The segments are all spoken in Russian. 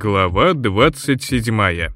Глава 27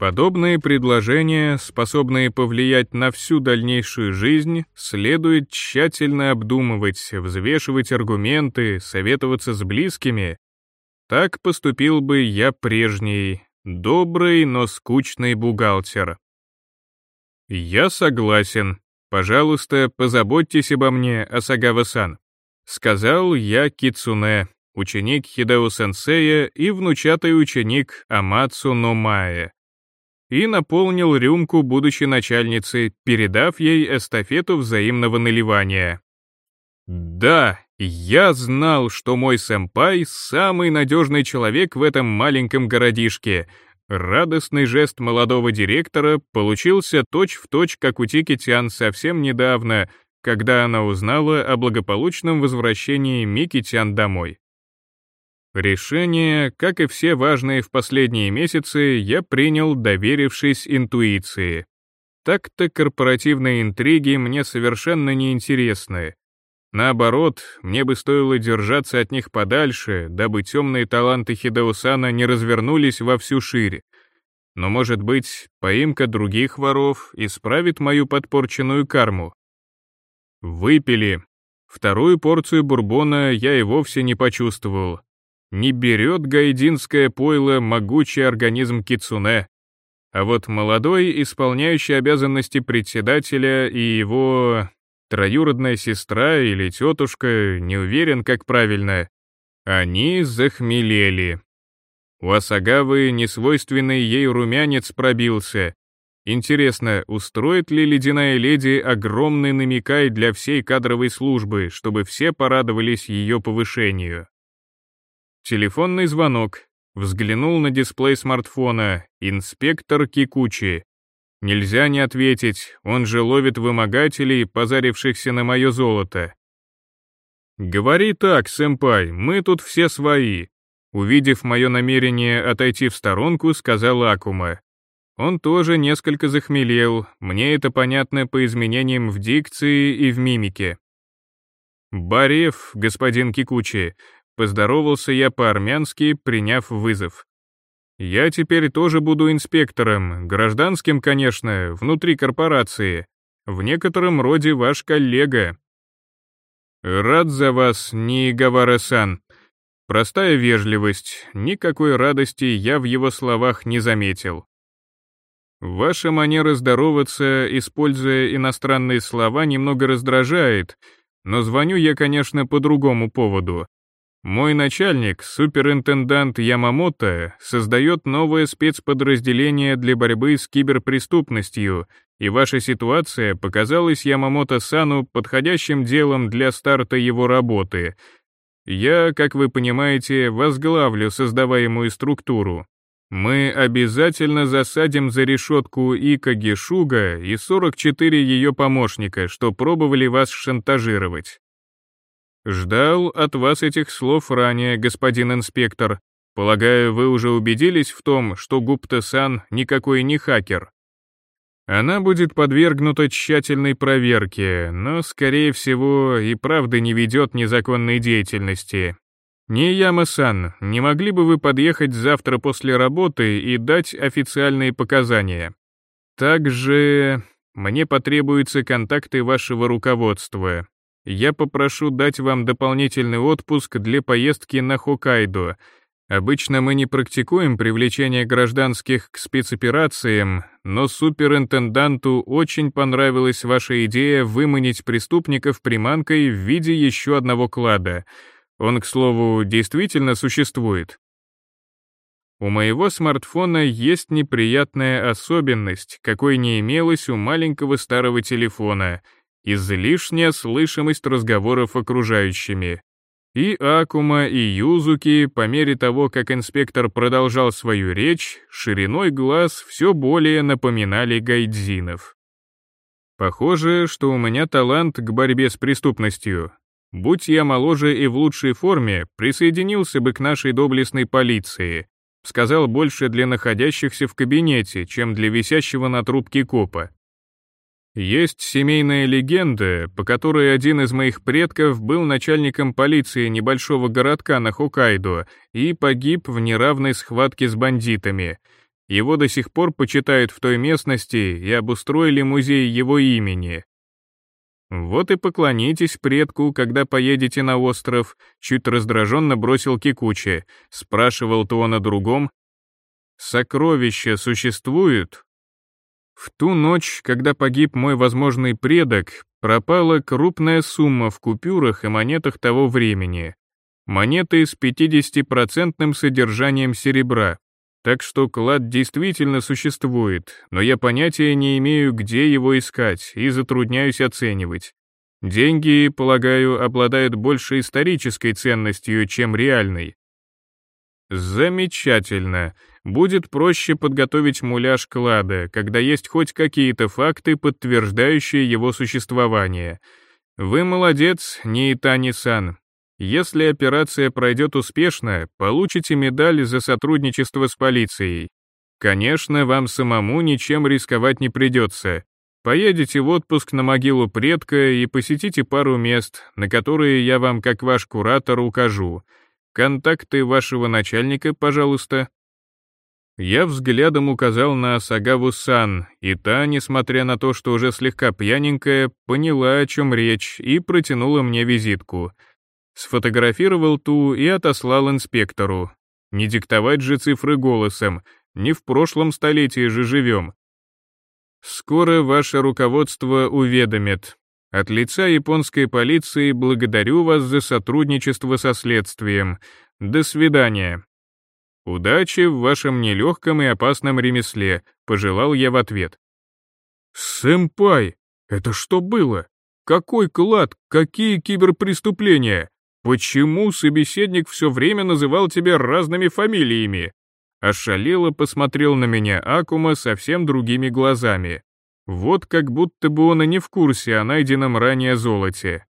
Подобные предложения, способные повлиять на всю дальнейшую жизнь, следует тщательно обдумывать, взвешивать аргументы, советоваться с близкими. Так поступил бы я прежний, добрый, но скучный бухгалтер. Я согласен. Пожалуйста, позаботьтесь обо мне, Асагава-сан. Сказал я Кицуне, ученик Хидео-сенсея и внучатый ученик Амацу Номае. И наполнил рюмку будущей начальницы, передав ей эстафету взаимного наливания. Да, я знал, что мой сэмпай — самый надежный человек в этом маленьком городишке. Радостный жест молодого директора получился точь-в-точь, точь, как у Тики совсем недавно — когда она узнала о благополучном возвращении Микитян домой. Решение, как и все важные в последние месяцы, я принял, доверившись интуиции. Так-то корпоративные интриги мне совершенно не интересны. Наоборот, мне бы стоило держаться от них подальше, дабы темные таланты Хидеусана не развернулись во всю шире. Но, может быть, поимка других воров исправит мою подпорченную карму. Выпили. Вторую порцию бурбона я и вовсе не почувствовал. Не берет гайдинское пойло могучий организм кицуне. А вот молодой, исполняющий обязанности председателя и его троюродная сестра или тетушка, не уверен, как правильно, они захмелели. У Асагавы несвойственный ей румянец пробился, Интересно, устроит ли ледяная леди огромный намекай для всей кадровой службы, чтобы все порадовались ее повышению? Телефонный звонок. Взглянул на дисплей смартфона. Инспектор Кикучи. Нельзя не ответить, он же ловит вымогателей, позарившихся на мое золото. «Говори так, сэмпай, мы тут все свои», увидев мое намерение отойти в сторонку, сказал Акума. Он тоже несколько захмелел, мне это понятно по изменениям в дикции и в мимике. «Барев, господин Кикучи», — поздоровался я по-армянски, приняв вызов. «Я теперь тоже буду инспектором, гражданским, конечно, внутри корпорации, в некотором роде ваш коллега». «Рад за вас, Нигавара-сан», Простая вежливость, никакой радости я в его словах не заметил. Ваша манера здороваться, используя иностранные слова, немного раздражает, но звоню я, конечно, по другому поводу. Мой начальник, суперинтендант Ямамото, создает новое спецподразделение для борьбы с киберпреступностью, и ваша ситуация показалась Ямамото-сану подходящим делом для старта его работы. Я, как вы понимаете, возглавлю создаваемую структуру. Мы обязательно засадим за решетку Ика Гешуга и 44 ее помощника, что пробовали вас шантажировать. Ждал от вас этих слов ранее, господин инспектор. Полагаю, вы уже убедились в том, что Гупта-сан никакой не хакер. Она будет подвергнута тщательной проверке, но, скорее всего, и правда не ведет незаконной деятельности, «Нияма-сан, не могли бы вы подъехать завтра после работы и дать официальные показания? Также мне потребуются контакты вашего руководства. Я попрошу дать вам дополнительный отпуск для поездки на Хоккайдо. Обычно мы не практикуем привлечение гражданских к спецоперациям, но суперинтенданту очень понравилась ваша идея выманить преступников приманкой в виде еще одного клада — он, к слову, действительно существует. У моего смартфона есть неприятная особенность, какой не имелось у маленького старого телефона, излишняя слышимость разговоров окружающими. И Акума, и Юзуки, по мере того, как инспектор продолжал свою речь, шириной глаз все более напоминали гайдзинов. Похоже, что у меня талант к борьбе с преступностью, Будь я моложе и в лучшей форме, присоединился бы к нашей доблестной полиции. Сказал больше для находящихся в кабинете, чем для висящего на трубке копа. Есть семейная легенда, по которой один из моих предков был начальником полиции небольшого городка на Хоккайдо и погиб в неравной схватке с бандитами. Его до сих пор почитают в той местности и обустроили музей его имени. Вот и поклонитесь предку, когда поедете на остров, чуть раздраженно бросил Кикучи, спрашивал то он о другом. Сокровища существуют? В ту ночь, когда погиб мой возможный предок, пропала крупная сумма в купюрах и монетах того времени. Монеты с 50% содержанием серебра. Так что клад действительно существует, но я понятия не имею, где его искать, и затрудняюсь оценивать. Деньги, полагаю, обладают больше исторической ценностью, чем реальной. Замечательно будет проще подготовить муляж клада, когда есть хоть какие-то факты, подтверждающие его существование. Вы молодец, Нейтани-сан. Если операция пройдет успешно, получите медаль за сотрудничество с полицией. Конечно, вам самому ничем рисковать не придется. Поедете в отпуск на могилу предка и посетите пару мест, на которые я вам как ваш куратор укажу. Контакты вашего начальника, пожалуйста. Я взглядом указал на Сагаву-сан, и та, несмотря на то, что уже слегка пьяненькая, поняла, о чем речь, и протянула мне визитку. Сфотографировал ту и отослал инспектору. Не диктовать же цифры голосом, не в прошлом столетии же живем. Скоро ваше руководство уведомит. От лица японской полиции благодарю вас за сотрудничество со следствием. До свидания. «Удачи в вашем нелегком и опасном ремесле», — пожелал я в ответ. «Сэмпай, это что было? Какой клад? Какие киберпреступления? Почему собеседник все время называл тебя разными фамилиями?» Ошалело посмотрел на меня Акума совсем другими глазами. Вот как будто бы он и не в курсе о найденном ранее золоте.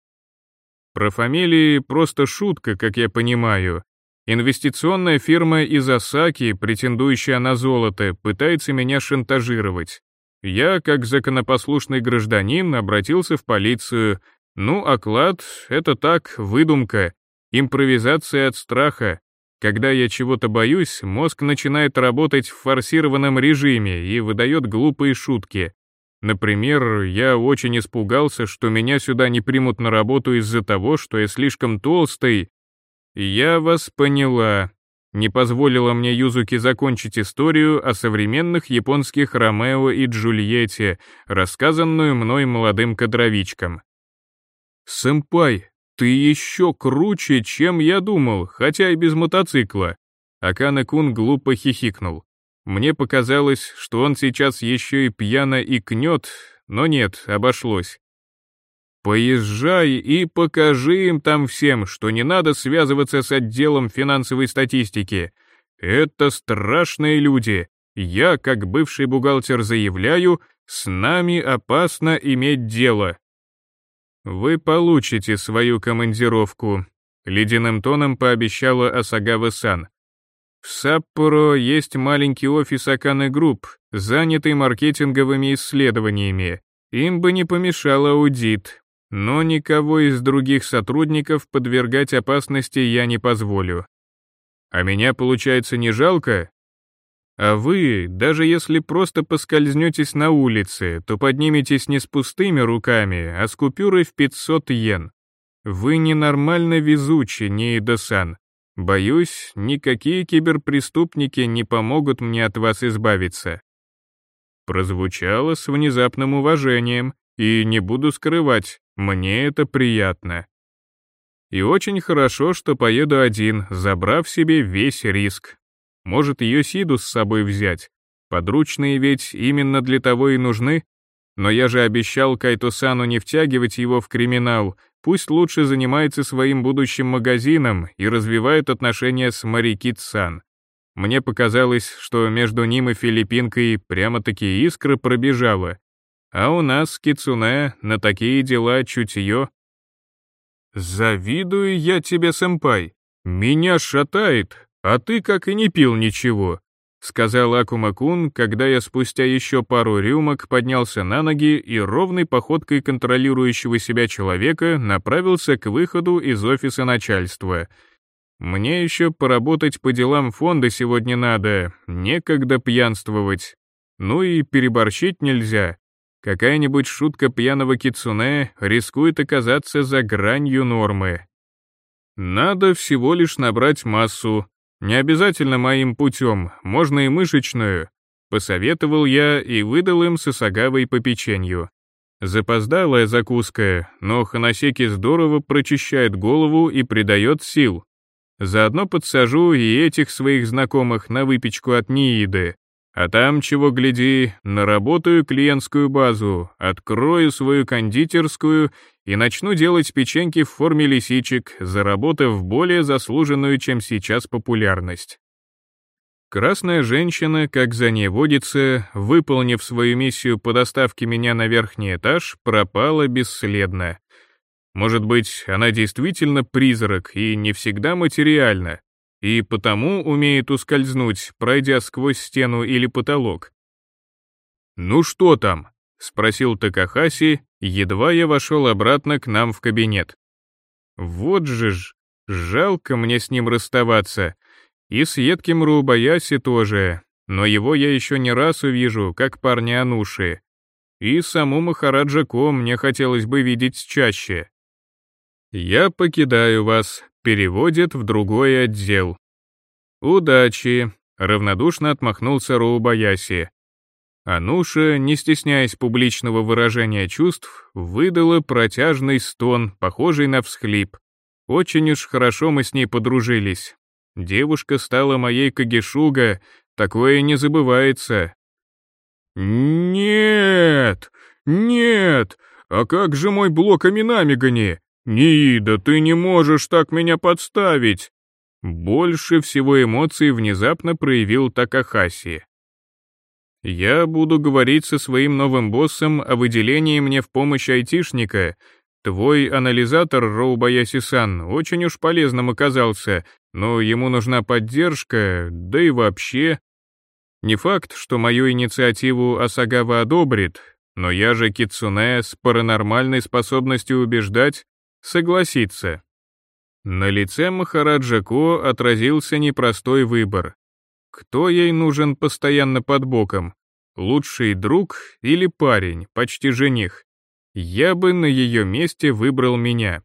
Про фамилии просто шутка, как я понимаю, Инвестиционная фирма из Осаки, претендующая на золото, пытается меня шантажировать. Я, как законопослушный гражданин, обратился в полицию. Ну, оклад — это так, выдумка, импровизация от страха. Когда я чего-то боюсь, мозг начинает работать в форсированном режиме и выдает глупые шутки. Например, я очень испугался, что меня сюда не примут на работу из-за того, что я слишком толстый, «Я вас поняла», не позволила мне Юзуки закончить историю о современных японских Ромео и Джульетте, рассказанную мной молодым кадровичкам. «Сэмпай, ты еще круче, чем я думал, хотя и без мотоцикла», Акана-кун глупо хихикнул. Мне показалось, что он сейчас еще и пьяно икнет, но нет, обошлось. Поезжай и покажи им там всем, что не надо связываться с отделом финансовой статистики. Это страшные люди. Я, как бывший бухгалтер, заявляю, с нами опасно иметь дело. Вы получите свою командировку, ледяным тоном пообещала Асагава-сан. В Саппоро есть маленький офис Аканы Group, занятый маркетинговыми исследованиями. Им бы не помешал аудит, но никого из других сотрудников подвергать опасности я не позволю. А меня, получается, не жалко? А вы, даже если просто поскользнетесь на улице, то подниметесь не с пустыми руками, а с купюрой в 500 йен. Вы ненормально везучи, Нейда-сан. Боюсь, никакие киберпреступники не помогут мне от вас избавиться. Прозвучало с внезапным уважением, и не буду скрывать, мне это приятно. И очень хорошо, что поеду один, забрав себе весь риск. Может, ее Сиду с собой взять. Подручные ведь именно для того и нужны. Но я же обещал Кайтусану не втягивать его в криминал, пусть лучше занимается своим будущим магазином и развивает отношения с Марикит-сан. Мне показалось, что между ним и Филиппинкой прямо-таки искра пробежала, а у нас, Кицуне, на такие дела чутье. Завидую я тебе, сэмпай. Меня шатает, а ты как и не пил ничего. сказал Акума-кун, когда я спустя еще пару рюмок поднялся на ноги и ровной походкой контролирующего себя человека направился к выходу из офиса начальства. Мне еще поработать по делам фонда сегодня надо, некогда пьянствовать. Ну и переборщить нельзя. Какая-нибудь шутка пьяного кицуне рискует оказаться за гранью нормы. Надо всего лишь набрать массу, не обязательно моим путем, можно и мышечную. Посоветовал я и выдал им сосагавой по печенью. Запоздалая закуска, но Ханасеки здорово прочищает голову и придает сил. Заодно подсажу и этих своих знакомых на выпечку от Нииды. А там, чего гляди, наработаю клиентскую базу, открою свою кондитерскую и начну делать печеньки в форме лисичек, заработав более заслуженную, чем сейчас, популярность. Красная женщина, как за ней водится, выполнив свою миссию по доставке меня на верхний этаж, пропала бесследно. Может быть, она действительно призрак и не всегда материальна, и потому умеет ускользнуть, пройдя сквозь стену или потолок. «Ну что там?» — спросил Такахаси, едва я вошел обратно к нам в кабинет. «Вот же ж, жалко мне с ним расставаться. И с едким Рубаяси тоже, но его я еще не раз увижу, как парня Ануши. И саму Махараджа Ко мне хотелось бы видеть чаще. Я покидаю вас, переводит в другой отдел. «Удачи», — равнодушно отмахнулся Роубаяси. Ануша, не стесняясь публичного выражения чувств, выдала протяжный стон, похожий на всхлип. Очень уж хорошо мы с ней подружились. Девушка стала моей Кагешуга, такое не забывается. «Нет! Нет! А как же мой блок Аминамигани? «Нида, ты не можешь так меня подставить!» Больше всего эмоций внезапно проявил Такахаси. «Я буду говорить со своим новым боссом о выделении мне в помощь айтишника. Твой анализатор, Роубаяси-сан, очень уж полезным оказался, но ему нужна поддержка, да и вообще...» Не факт, что мою инициативу Асагава одобрит, но я же Кицуне с паранормальной способностью убеждать, согласиться. На лице Махараджа Ко отразился непростой выбор. Кто ей нужен постоянно под боком? Лучший друг или парень, почти жених? Я бы на ее месте выбрал меня.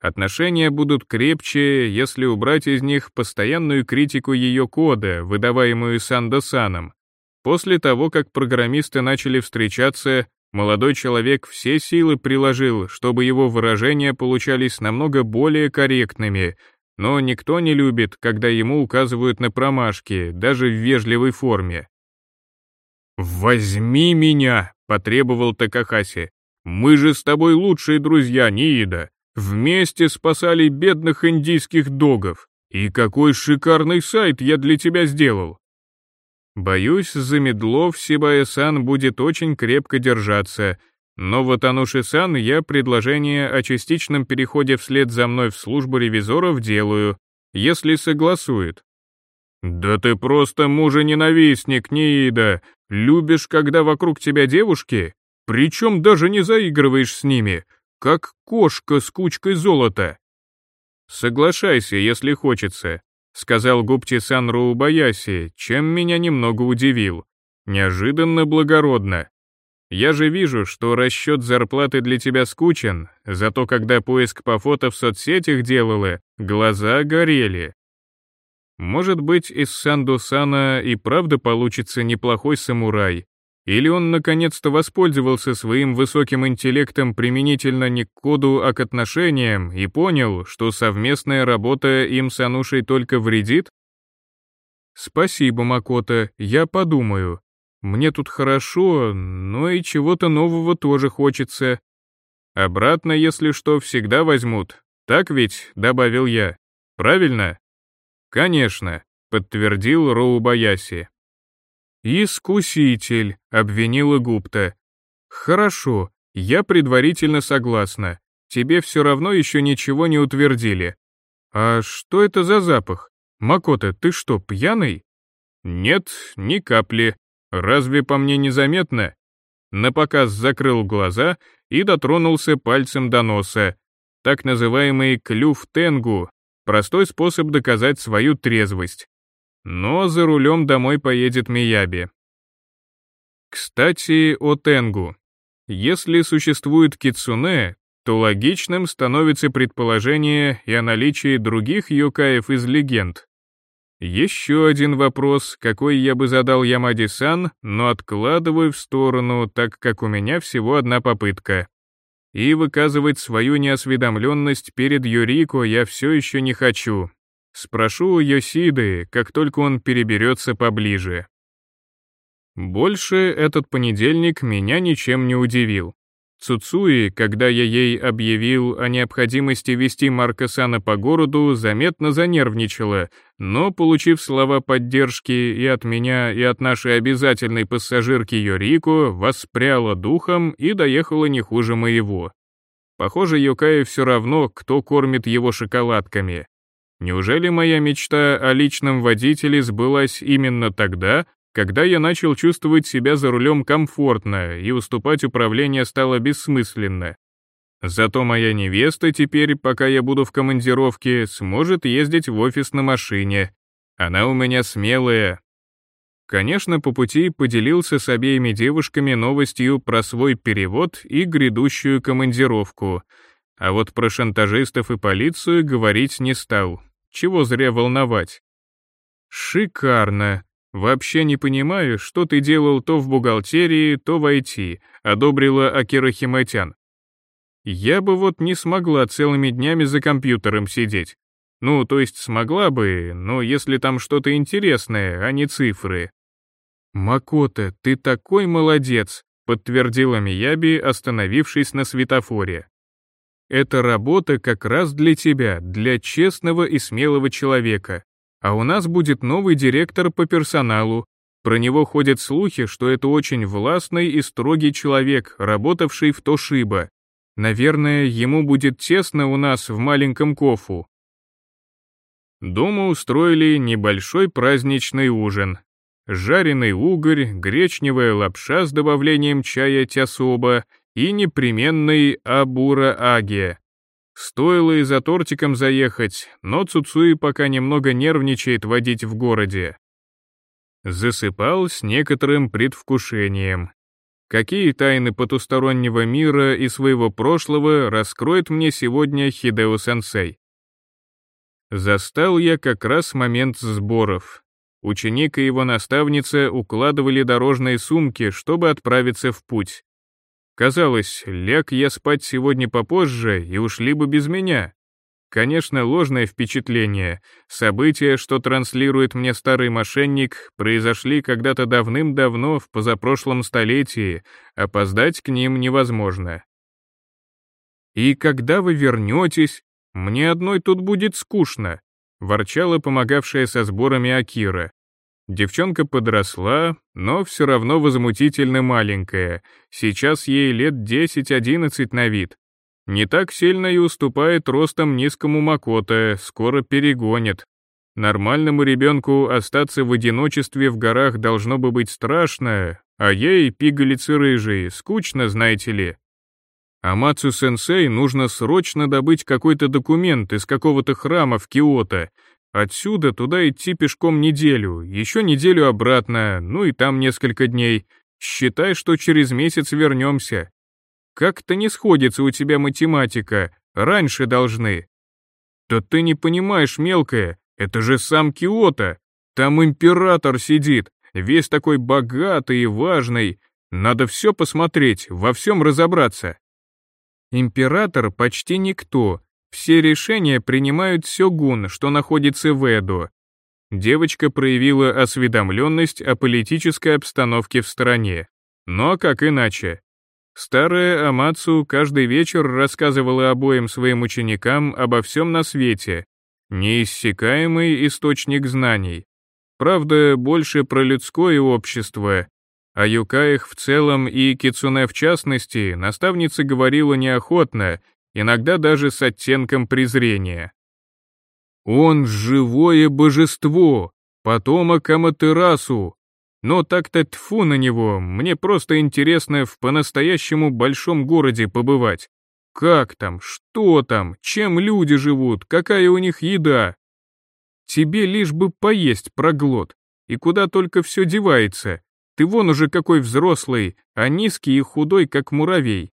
Отношения будут крепче, если убрать из них постоянную критику ее кода, выдаваемую Сандосаном. После того, как программисты начали встречаться, Молодой человек все силы приложил, чтобы его выражения получались намного более корректными, но никто не любит, когда ему указывают на промашки, даже в вежливой форме. «Возьми меня!» — потребовал Такахаси. «Мы же с тобой лучшие друзья, Ниида. Вместе спасали бедных индийских догов. И какой шикарный сайт я для тебя сделал. Боюсь, за медлов Сибая-сан будет очень крепко держаться, но вот Ануши-сан я предложение о частичном переходе вслед за мной в службу ревизоров делаю, если согласует. «Да ты просто мужа-ненавистник, Ниида! Любишь, когда вокруг тебя девушки? Причем даже не заигрываешь с ними, как кошка с кучкой золота!» «Соглашайся, если хочется. — сказал Гупти-сан Роубаяси, чем меня немного удивил. Неожиданно благородно. Я же вижу, что расчет зарплаты для тебя скучен, зато когда поиск по фото в соцсетях делала, глаза горели. Может быть, из Сандусана и правда получится неплохой самурай, или он наконец-то воспользовался своим высоким интеллектом применительно не к коду, а к отношениям и понял, что совместная работа им с Анушей только вредит? Спасибо, Макота, я подумаю. Мне тут хорошо, но и чего-то нового тоже хочется. Обратно, если что, всегда возьмут. Так ведь, добавил я. Правильно? Конечно, подтвердил Роу Баяси. «Искуситель», — обвинила Гупта. «Хорошо, я предварительно согласна. Тебе все равно еще ничего не утвердили. А что это за запах? Макота, ты что, пьяный?» Нет, ни капли. Разве по мне незаметно? Напоказ закрыл глаза и дотронулся пальцем до носа. Так называемый клюв тенгу, простой способ доказать свою трезвость. Но за рулем домой поедет Мияби. Кстати, о тенгу. Если существует кицуне, то логичным становится предположение и о наличии других юкаев из легенд. Еще один вопрос, какой я бы задал Ямади-сан, но откладываю в сторону, так как у меня всего одна попытка. И выказывать свою неосведомленность перед Юрико я все еще не хочу. Спрошу у Йосиды, как только он переберется поближе. Больше этот понедельник меня ничем не удивил. Цуцуи, когда я ей объявил о необходимости вести Марка-сана по городу, заметно занервничала, но, получив слова поддержки и от меня, и от нашей обязательной пассажирки Йорико, воспряла духом и доехала не хуже моего. Похоже, Йокае все равно, кто кормит его шоколадками. Неужели моя мечта о личном водителе сбылась именно тогда, когда я начал чувствовать себя за рулем комфортно и уступать управление стало бессмысленно. Зато моя невеста теперь, пока я буду в командировке, сможет ездить в офис на машине. Она у меня смелая. Конечно, по пути поделился с обеими девушками новостью про свой перевод и грядущую командировку. А вот про шантажистов и полицию говорить не стал. Чего зря волновать. Шикарно. «Вообще не понимаю, что ты делал то в бухгалтерии, то в IT», — одобрила Акира Химатян. «Я бы вот не смогла целыми днями за компьютером сидеть. Ну, то есть смогла бы, но если там что-то интересное, а не цифры». «Макота, ты такой молодец», — подтвердила Мияби, остановившись на светофоре. «Эта работа как раз для тебя, для честного и смелого человека. А у нас будет новый директор по персоналу. Про него ходят слухи, что это очень властный и строгий человек, работавший в Тошиба. Наверное, ему будет тесно у нас в маленьком кофу. Дома устроили небольшой праздничный ужин. Жареный угорь, гречневая лапша с добавлением чая тясоба и непременный абура-аги, Стоило и за тортиком заехать, но Цуцуи пока немного нервничает водить в городе. Засыпал с некоторым предвкушением. Какие тайны потустороннего мира и своего прошлого раскроет мне сегодня Хидео-сенсей? Застал я как раз момент сборов. Ученик и его наставница укладывали дорожные сумки, чтобы отправиться в путь. Казалось, ляг я спать сегодня попозже и ушли бы без меня. Конечно, ложное впечатление. События, что транслирует мне старый мошенник, произошли когда-то давным-давно в позапрошлом столетии, опоздать к ним невозможно. «И когда вы вернетесь? Мне одной тут будет скучно», — ворчала помогавшая со сборами Акира. Девчонка подросла, но все равно возмутительно маленькая, сейчас ей лет 10-11 на вид. Не так сильно и уступает ростом низкому Макота, скоро перегонит. Нормальному ребенку остаться в одиночестве в горах должно бы быть страшно, а ей, пигалицы рыжие, скучно, знаете ли. Амацу-сенсей нужно срочно добыть какой-то документ из какого-то храма в Киото, Отсюда туда идти пешком неделю, еще неделю обратно, ну и там несколько дней. Считай, что через месяц вернемся. Как-то не сходится у тебя математика, раньше должны. Да ты не понимаешь, мелкая, это же сам Киото. Там император сидит, весь такой богатый и важный. Надо все посмотреть, во всем разобраться. Император почти никто, все решения принимают сёгун, что находится в Эду. Девочка проявила осведомленность о политической обстановке в стране. Но как иначе? Старая Амацу каждый вечер рассказывала обоим своим ученикам обо всем на свете. Неиссякаемый источник знаний. Правда, больше про людское общество. О юкаях в целом и кицуне в частности наставница говорила неохотно, иногда даже с оттенком презрения. «Он живое божество! потомок Аматерасу. Но так-то тфу на него, мне просто интересно в по-настоящему большом городе побывать. Как там, что там, чем люди живут, какая у них еда? Тебе лишь бы поесть проглот, и куда только все девается. Ты вон уже какой взрослый, а низкий и худой, как муравей.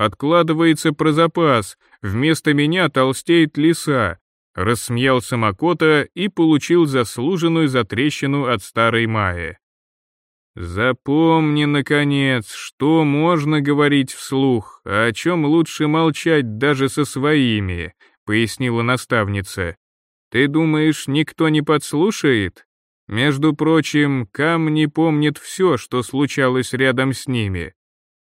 Откладывается про запас, вместо меня толстеет лиса. Рассмеялся Макота и получил заслуженную затрещину от старой Майи. Запомни, наконец, что можно говорить вслух, а о чем лучше молчать даже со своими, пояснила наставница. Ты думаешь, никто не подслушает? Между прочим, камни помнят все, что случалось рядом с ними.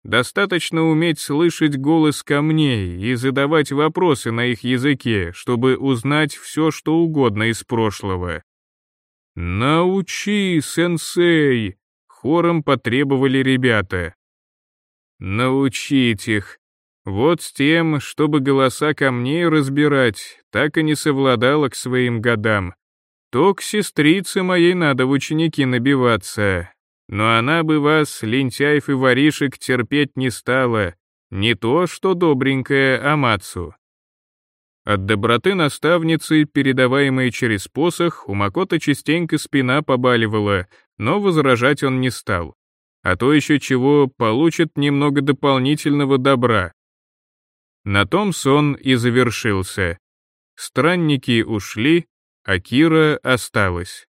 Достаточно уметь слышать голос камней и задавать вопросы на их языке, чтобы узнать все, что угодно из прошлого. «Научи, сенсей!» — хором потребовали ребята. «Научить их. Вот с тем, чтобы голоса камней разбирать, так и не совладала к своим годам. То к сестрице моей надо в ученики набиваться, но она бы вас, лентяев и воришек, терпеть не стала, не то что добренькая Амацу. От доброты наставницы, передаваемой через посох, у Макота частенько спина побаливала, но возражать он не стал. А то еще чего получит немного дополнительного добра. На том сон и завершился. Странники ушли, а Кира осталась.